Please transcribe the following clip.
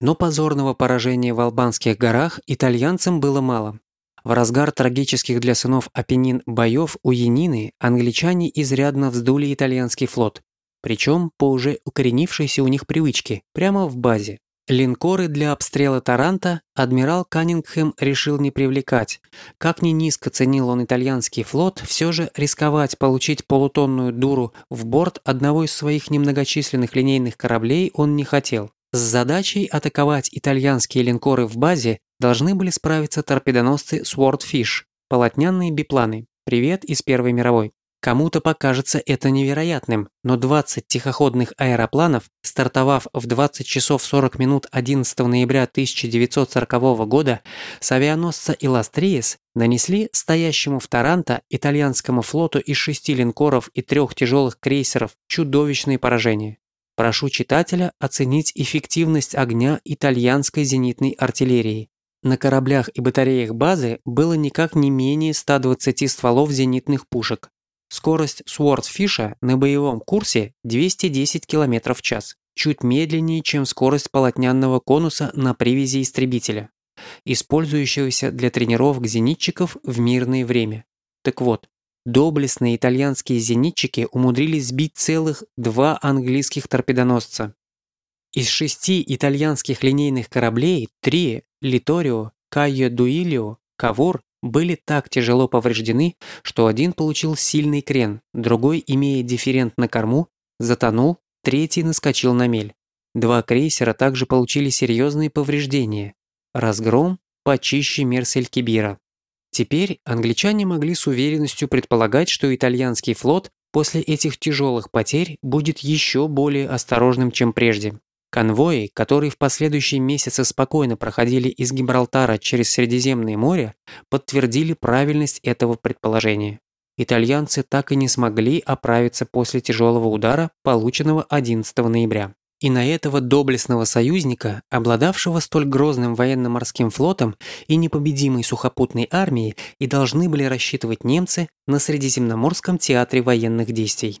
Но позорного поражения в Албанских горах итальянцам было мало. В разгар трагических для сынов Апеннин боев у Янины англичане изрядно вздули итальянский флот, причем по уже укоренившейся у них привычке, прямо в базе. Линкоры для обстрела Таранта адмирал Каннингхэм решил не привлекать. Как ни низко ценил он итальянский флот, все же рисковать получить полутонную дуру в борт одного из своих немногочисленных линейных кораблей он не хотел. С задачей атаковать итальянские линкоры в базе должны были справиться торпедоносцы Swordfish, полотняные бипланы. Привет из Первой мировой. Кому-то покажется это невероятным, но 20 тихоходных аэропланов, стартовав в 20 часов 40 минут 11 ноября 1940 года с авианосца Иластриес, нанесли стоящему в Таранто итальянскому флоту из шести линкоров и трех тяжелых крейсеров чудовищные поражения. Прошу читателя оценить эффективность огня итальянской зенитной артиллерии. На кораблях и батареях базы было никак не менее 120 стволов зенитных пушек, Скорость Swordfish на боевом курсе 210 км в час, чуть медленнее, чем скорость полотнянного конуса на привязи истребителя, использующегося для тренировок зенитчиков в мирное время. Так вот, доблестные итальянские зенитчики умудрились сбить целых два английских торпедоносца. Из шести итальянских линейных кораблей три – Литорио, Кайо Дуилио, Кавур были так тяжело повреждены, что один получил сильный крен, другой, имея дифферент на корму, затонул, третий наскочил на мель. Два крейсера также получили серьезные повреждения. Разгром почище Мерсель-Кибира. Теперь англичане могли с уверенностью предполагать, что итальянский флот после этих тяжелых потерь будет еще более осторожным, чем прежде. Конвои, которые в последующие месяцы спокойно проходили из Гибралтара через Средиземное море, подтвердили правильность этого предположения. Итальянцы так и не смогли оправиться после тяжелого удара, полученного 11 ноября. И на этого доблестного союзника, обладавшего столь грозным военно-морским флотом и непобедимой сухопутной армией, и должны были рассчитывать немцы на Средиземноморском театре военных действий.